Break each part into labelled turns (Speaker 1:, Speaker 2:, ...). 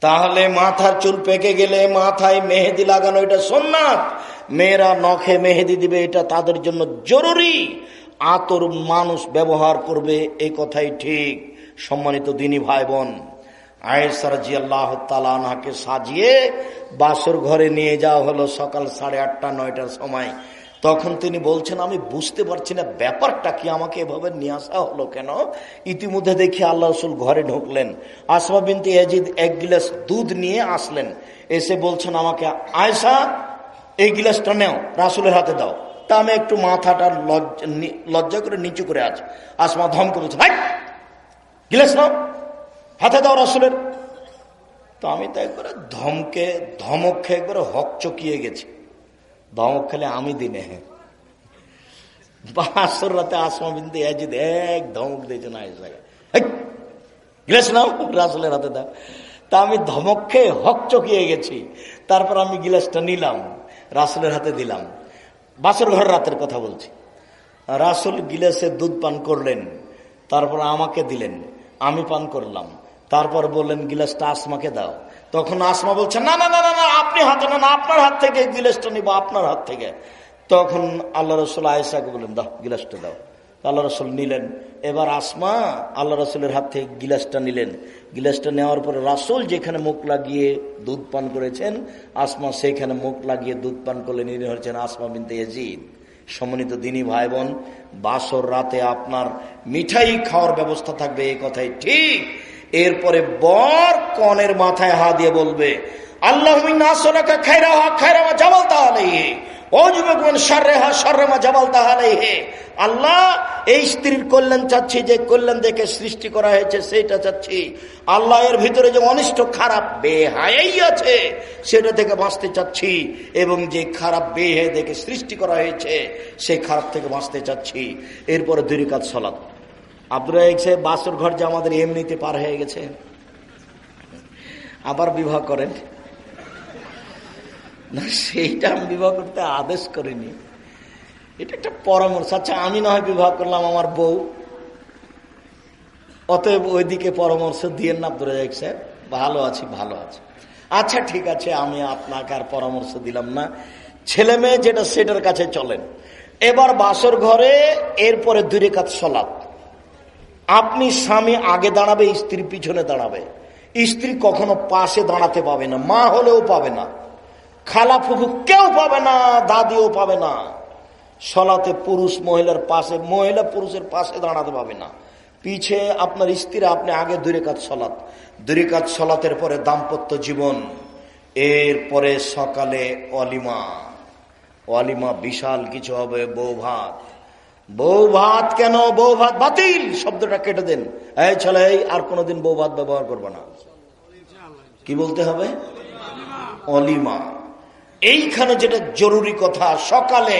Speaker 1: তাহলে মাথার চুল পেকে গেলে মাথায় মেহেদি লাগানো, এটা সোননাথ। মেয়েরা নখে মেহেদি দিবে, এটা তাদের জন্য জরুরি। আতর মানুষ ব্যবহার করবে এই কথাই ঠিক। সম্মানিত দিনী ভাই বোন আয়েসারাজি সাজিয়ে বাসর ঘরে নিয়ে যাওয়া হলো সকাল সাড়ে আটটা, নয়টার সময়। তখন তিনি বলছেন, আমি বুঝতে পারছি না ব্যাপারটা কি, আমাকে এভাবে নিয়ে আসা হলো কেন? ইতিমধ্যে দেখি আল্লাহ রসুল ঘরে ঢুকলেন। আসমা বিনতে এজিদ এক গিলাস দুধ নিয়ে আসলেন। এসে বলছেন, আমাকে আয়সা এই গিলাসটা নেও, রাসুলের হাতে দাও। তা আমি একটু মাথাটা লজ্জা করে নিচু করে আছি আসমা ধমকে বলছে ভাই গিলাস নাও, হাতে দাও রাসুলের। তো আমি তাই করে ধমকে, ধমক খেয়ে একবারে হক চকিয়ে গেছি। ধমক খেলে আমি দিনে হ্যাঁ বাসর রাতে আসমা বিন্দু এজিদ এক ধমক দিয়েছে না গিলাস নাও রাসুলের হাতে দাও। তা আমি ধমক খেয়ে হক চকিয়ে গেছি। তারপর আমি গিলাসটা নিলাম, রাসুলের হাতে দিলাম। বাসর ঘর রাতের কথা বলছি। রাসুল গিলাসে দুধ পান করলেন, তারপর আমাকে দিলেন, আমি পান করলাম। তারপর বললেন, গিলাসটা আসমাকে দাও? তখন আসমা বলছে, না না না না না, আপনি হাতে না আপনার হাত থেকে গিলাসটা নিব, আপনার হাত থেকে। তখন আল্লাহ রসুল আয়েসাকে বললেন, দাও, গিলাসটা দাও। আল্লাহ রসুল নিলেন। এবার আসমা আল্লাহ রসুলের হাত থেকে গিলাসটা নিলেন। গিলাসটা নেওয়ার পরে রাসুল যেখানে মুখ লাগিয়ে দুধ পান করেছেন, আসমা সেখানে মুখ লাগিয়ে দুধ পান করলেন ইনি হচ্ছেন আসমা বিনতে এজিদ সম্মানিত দিনী ভাই বোন বাসর রাতে আপনার মিঠাই খাওয়ার ব্যবস্থা থাকবে, এই কথাই ঠিক। এরপরে বর কনের মাথায় হা দিয়ে বলবে, আল্লাহ খাইরা জামাল তাহলে আল্লাহ, এই স্ত্রীর কল্যাণ চাচ্ছি, যে কল্যাণ দেখে সৃষ্টি করা হয়েছে, সেটা চাচ্ছি। আল্লাহ এর ভিতরে যে অনিষ্ট, খারাপ বেহাই আছে, সেটা থেকে বাঁচতে চাচ্ছি। এবং যে খারাপ বেহে দেখে সৃষ্টি করা হয়েছে সেই খারাপ থেকে বাঁচতে চাচ্ছি। এরপরে দুই কাজ আব্দুল সাহেব, বাসর ঘর যে আমাদের এমনিতে পার হয়ে গেছে। আবার বিবাহ করেন। না, সেইটা আমি বিবাহ করতে আদেশ করিনি। এটা একটা পরামর্শ। আচ্ছা আমি না হয় বিবাহ করলাম আমার বউ। অতএব ওইদিকে পরামর্শ দিয়ে না আব্দুল সাহেব। ভালো আছি ভালো আছি। আচ্ছা ঠিক আছে, আমি আপনাকে আর পরামর্শ দিলাম না। ছেলে মেয়ে যেটা, সেটার কাছে চলেন। এবার বাসর ঘরে, এরপরে দূরে কাজ সলাপ আপনি স্বামী আগে দাঁড়াবে, স্ত্রী পিছনে দাঁড়াবে। স্ত্রী কখনো পাশে দাঁড়াতে পাবে না, মা হলেও পাবে না, খালা ফুফু কেউ পাবে না, দাদিও পাবে না। সলাতে পুরুষ মহিলার পাশে, মহিলা পুরুষের পাশে দাঁড়াতে পাবে না। পিছে আপনার স্ত্রী, আপনি আগে দুই কাজ সলাত। দুই কাজ সলাতের পরে দাম্পত্য জীবন। এরপরে সকালে অলিমা। অলিমা বিশাল কিছু হবে, বউ ভাত। বউ ভাত কেন? বউ ভাত বাতিল শব্দটা কেটে দেন। এই ছেলে আর কোনোদিন বউ ভাত ব্যবহার করব না। কি বলতে হবে? অলিমা। এইখানে যেটা জরুরি কথা, সকালে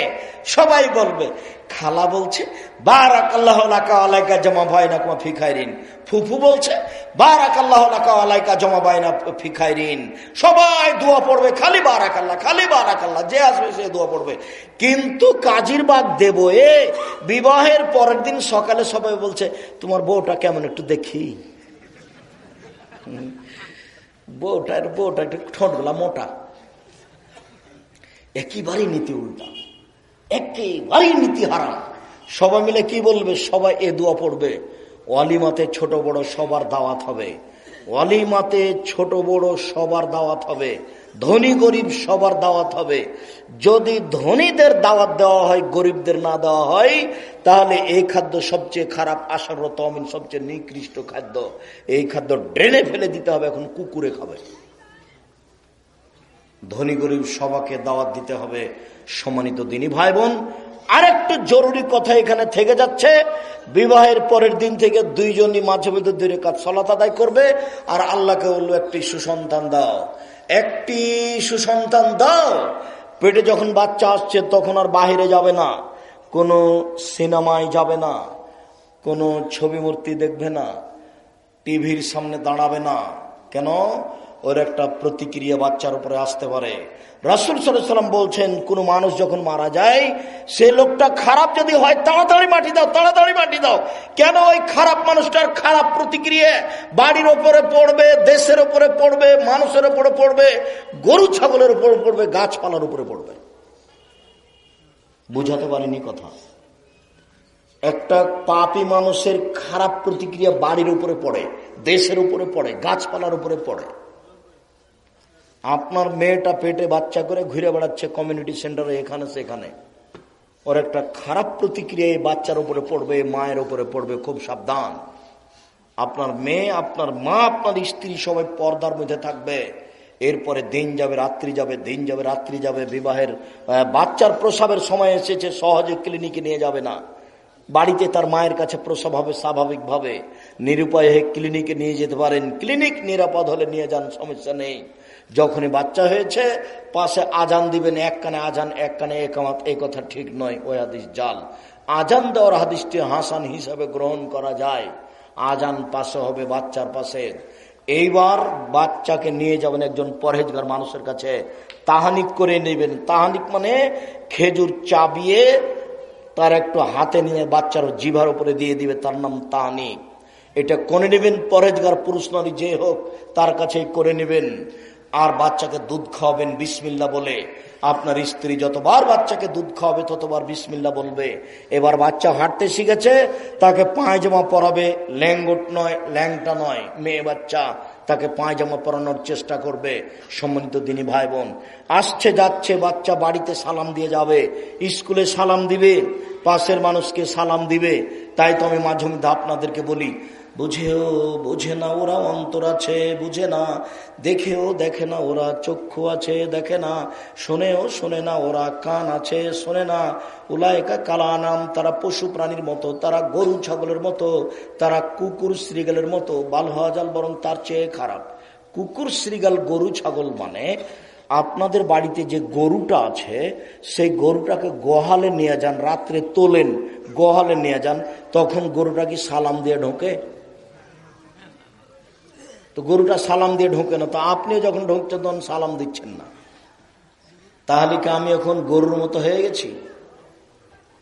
Speaker 1: সবাই বলবে, খালা বলছে বারাক আল্লাহ আলাইকা জমা ভাই না কুমা ফিখাইরিন ফুফু বলছে বারাক আল্লাহ আলাইকা জমা ভাই না ফিখাইরিন সবাই দোয়া পড়বে, খালি বারাক আল্লাহ খালি বারাক আল্লাহ যে আসবে সে দোয়া পড়বে। কিন্তু কাজীর বাগ দেব এ, বিবাহের পরের দিন সকালে সবাই বলছে, তোমার বউটা কেমন একটু দেখি? বউটা বউটা একটু ঠোঁটগুলা মোটা। একেবারেই নীতি উল্টা। একেবারেই নীতি হারাম সবাই মিলে কি বলবে? সবাই এ দোয়া পড়বে। ওয়ালিমাতে ছোট বড় সবার দাওয়াত হবে। ওয়ালিমাতে ছোট বড় সবার দাওয়াত হবে। ধনী গরিব সবার দাওয়াত হবে। যদি ধনীদের দাওয়াত দেওয়া হয়, গরিবদের না দেওয়া হয়, তাহলে এই খাদ্য সবচেয়ে খারাপ আশারত অমিন সবচেয়ে নিকৃষ্ট খাদ্য। এই খাদ্য ড্রেনে ফেলে দিতে হবে, এখন কুকুরে খাবে। ধনী গরিব সবাকে দাওয়াত দিতে হবে সম্মানিত দিনী ভাই বোন আরেকটু জরুরি কথা এখানে থেকে যাচ্ছে। বিবাহের পরের দিন থেকে দুইজনই মাঝে মধ্যে দূরে কাজ সলাত আদায় করবে আর আল্লাহকে বলল, একটি সুসন্তান দাও। একটি সুসন্তান দাও। পেটে যখন বাচ্চা আসছে তখন আর বাহিরে যাবে না। কোনো সিনেমায় যাবে না। কোনো ছবি মূর্তি দেখবে না। টিভির সামনে দাঁড়াবে না। কেন? ওর একটা প্রতিক্রিয়া বাচ্চার উপরে আসতে পারে। রাসুল সাল্লাম বলছেন, কোন মানুষ যখন মারা যায়, সে লোকটা খারাপ যদি হয়, তাড়াতাড়ি মাটি দাও, তাড়াতাড়ি মাটি দাও। কেন ওই খারাপ মানুষটার খারাপ প্রতিক্রিয়া? বাড়ির ওপরে পড়বে, দেশের উপরে পড়বে, মানুষের উপরে পড়বে, গরু, ছাগলের উপরে পড়বে, গাছপালার উপরে পড়বে। বুঝাতে পারিনি কথা। একটা পাপি মানুষের খারাপ প্রতিক্রিয়া বাড়ির উপরে পড়ে, দেশের উপরে পড়ে, গাছপালার উপরে পড়ে। আপনার মেয়েটা পেটে বাচ্চা করে ঘুরে বেড়াচ্ছে কমিউনিটি সেন্টারে এখানে সেখানে। ওর একটা খারাপ প্রতিক্রিয়া এই বাচ্চার উপরে পড়বে মায়ের উপরে পড়বে, খুব সাবধান। আপনার মেয়ে, আপনার মা, আপনার স্ত্রী সবাই পর্দার মধ্যে থাকবে। এরপরে দিন যাবে, রাত্রি যাবে, দিন যাবে, রাত্রি যাবে, বিবাহের বাচ্চার প্রসাবের সময় এসেছে, সহজে ক্লিনিকে নিয়ে যাবে না। বাড়িতে তার মায়ের কাছে প্রসব হবে স্বাভাবিকভাবে। নিরুপায় হয়ে ক্লিনিকে নিয়ে যেতে পারেন। ক্লিনিক নিরাপদ হলে নিয়ে যান, সমস্যা নেই। যখনই বাচ্চা হয়েছে, পাশে আজান দিবেন এক কানে আজান এক কানে একামাত এই কথা ঠিক নয়, ওই হাদিস জাল। আজান দেওয়ার হাদিসটি হাসান হিসাবে গ্রহণ করা যায়। আজান পাশে হবে বাচ্চার পাশে। এইবার বাচ্চাকে নিয়ে যাবেন একজন পরহেজগার মানুষের কাছে। তাহানিক করে নেবেন। তাহানিক মানে খেজুর চাবিয়ে তার একটু হাতে নিয়ে বাচ্চার জিভার উপরে দিয়ে দিবে, তার নাম তাহানিক। এটা করে নেবেন পরেজগার পুরুষ নারী যে হোক, তার কাছে করে নেবেন। আর বাচ্চাকে দুধ খাওয়াবেন বিসমিল্লা বলে। আপনার স্ত্রী যতবার বাচ্চাকে দুধ খাওয়াবে, ততবার বিসমিল্লা বলবে। এবার বাচ্চা হাঁটতে শিখেছে, তাকে পায়জামা পরাবে। ল্যাঙ্গট নয়, ল্যাংটা নয়, মেয়ে বাচ্চা, তাকে পায়জামা পরানোর চেষ্টা করবে। সম্মানিত দিনী ভাই বোন, আসছে যাচ্ছে বাচ্চা বাড়িতে সালাম দিয়ে যাবে, স্কুলে সালাম দিবে। পাশের মানুষকে সালাম দিবে, তাই তো আমি মাঝে মধ্যে আপনাদেরকে বলি, বুঝেও বুঝে না ওরা অন্তর আছে, বুঝে না, দেখেও দেখে না ওরা চক্ষু আছে, দেখে না, শোনেও শোনে না ওরা কান আছে, শোনে না উলায়কা কালা নাম তারা পশু প্রাণীর মতো, তারা গরু ছাগলের মতো, তারা কুকুর শ্রীগালের মতো, বাল হওয়াজাল বরং তার চেয়ে খারাপ। কুকুর, শ্রীগাল, গরু, ছাগল মানে আপনাদের বাড়িতে যে গরুটা আছে, সেই গরুটাকে গোহালে নিয়ে যান, রাত্রে তোলেন, গোহালে নিয়ে যান, তখন গরুটা কি সালাম দিয়ে ঢোকে? তো গরুটা সালাম দিয়ে ঢোকে না, তো আপনিও যখন ঢুকছেন তখন সালাম দিচ্ছেন না। তাহলে কি আমি এখন গরুর মতো হয়ে গেছি?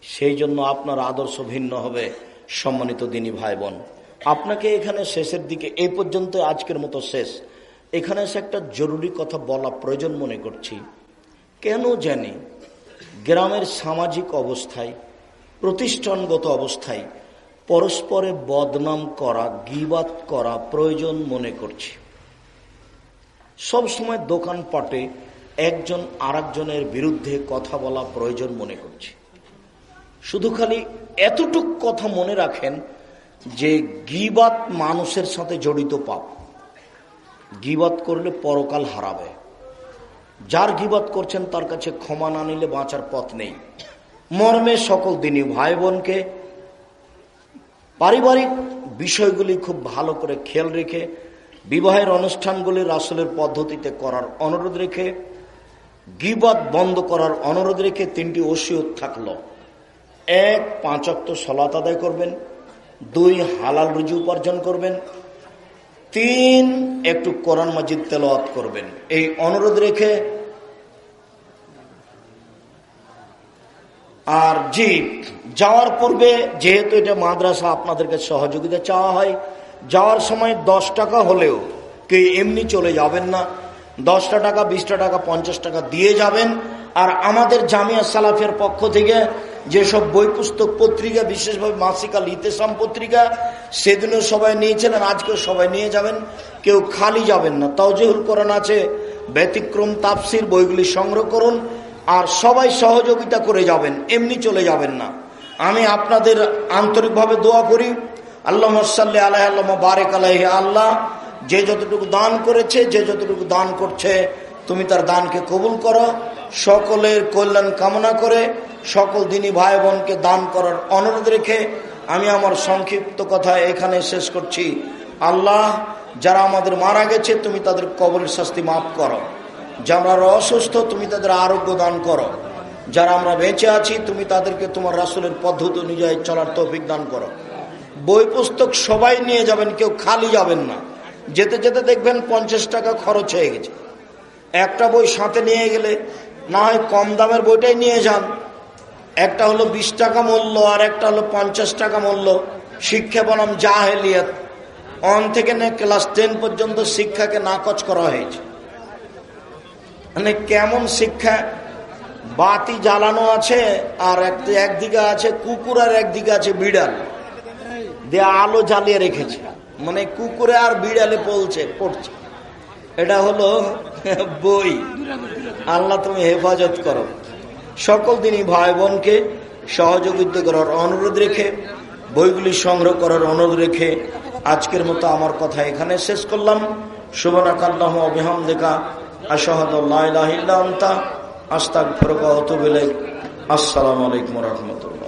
Speaker 1: সেই জন্য আপনার আদর্শ ভিন্ন হবে, সম্মানিত দিনী ভাই বোন। আপনাকে এখানে শেষের দিকে এই পর্যন্ত আজকের মতো শেষ। এখানে এসে একটা জরুরি কথা বলা প্রয়োজন মনে করছি। কেন জানি গ্রামের সামাজিক অবস্থায়, প্রতিষ্ঠানগত অবস্থায় পরস্পরে বদনাম করা গিবাত করা প্রয়োজন মনে করছি। সবসময় দোকানপাটে একজন আরেকজনের বিরুদ্ধে কথা বলা প্রয়োজন মনে করছি। শুধু খালি এতটুক কথা মনে রাখেন যে গিবাত মানুষের সাথে জড়িত পাপ। গিবাত করলে পরকাল হারাবে। যার গিবাত করছেন তার কাছে ক্ষমা না নিলে বাঁচার পথ নেই। মর্মে সকল দিনই ভাই বোনকে পারিবারিক বিষয়গুলি খুব ভালো করে খেয়াল রেখে, বিবাহের অনুষ্ঠানগুলি রাসুলের পদ্ধতিতে করার অনুরোধ রেখে গিবাদ বন্ধ করার অনুরোধ রেখে তিনটি ওসিয়ত থাকল। এক পাঁচক্ত সলাত আদায় করবেন। দুই, হালাল রুজি উপার্জন করবেন। তিন একটু কোরআন মজিদ তেলাওয়াত করবেন। এই অনুরোধ রেখে আর জি যাওয়ার পূর্বে যেহেতু এটা মাদ্রাসা আপনাদেরকে সহযোগিতা চাওয়া হয়, যাওয়ার সময় দশ টাকা হলেও কে এমনি চলে যাবেন না, দশটা টাকা, বিশটা টাকা, পঞ্চাশ টাকা দিয়ে যাবেন। আর আমাদের জামিয়া সালাফের পক্ষ থেকে যেসব বই পুস্তক পত্রিকা, বিশেষভাবে মাসিকাল ইতেসাম পত্রিকা, সেদিনও সবাই নিয়েছিলেন, আজকেও সবাই নিয়ে যাবেন, কেউ খালি যাবেন না। তজহুল করেন আছে, ব্যতিক্রম তাপসির বইগুলি সংগ্রহ করুন, আর সবাই সহযোগিতা করে যাবেন, এমনি চলে যাবেন না। আমি আপনাদের আন্তরিকভাবে দোয়া করি আল্লাহ সাল্লি আল্লাহ আল্লাহ বারেক আলাহ আল্লাহ, যে যতটুকু দান করেছে, যে যতটুকু দান করছে, তুমি তার দানকে কবুল করো, সকলের কল্যাণ কামনা করে সকল দিনী ভাই বোনকে দান করার অনুরোধ রেখে আমি আমার সংক্ষিপ্ত কথা এখানে শেষ করছি। আল্লাহ, যারা আমাদের মারা গেছে, তুমি তাদের কবরের শাস্তি মাফ করো। যারা অসুস্থ, তুমি তাদের আরোগ্য দান করো। যারা আমরা বেঁচে আছি, তুমি তাদেরকে তোমার রাসুলের পদ্ধতি অনুযায়ী চলার তৌফিক দান করো। বই পুস্তক সবাই নিয়ে যাবেন, কেউ খালি যাবেন না। যেতে যেতে দেখবেন পঞ্চাশ টাকা খরচ হয়ে গেছে। একটা বই সাথে নিয়ে গেলে না হয় কম দামের বইটাই নিয়ে যান। একটা হলো বিশ টাকা মূল্য আর একটা হলো পঞ্চাশ টাকা মূল্য। শিক্ষা বনাম জাহেলিয়াত। অন থেকে নে ক্লাস টেন পর্যন্ত শিক্ষাকে নাকচ করা হয়েছে। মানে কেমন শিক্ষা? বাতি জ্বালানো আছে আর একদিকে আছে, কুকুর আর একদিকে আছে বিড়াল। দিয়ে আলো জ্বালিয়ে রেখেছে। মানে কুকুরে আর বিড়ালে পলছে পড়ছে। এটা হলো বই। আল্লাহ তুমি হেফাজত করো। সকল দিনই ভাই বোনকে সহযোগিতা করার অনুরোধ রেখে, বইগুলি সংগ্রহ করার অনুরোধ রেখে আজকের মতো আমার কথা এখানে শেষ করলাম। শুভনাকাল্লাহ অবিহাম দেখা আস্তাক আসসালামু আলাইকুম রহমতুল্লাহ।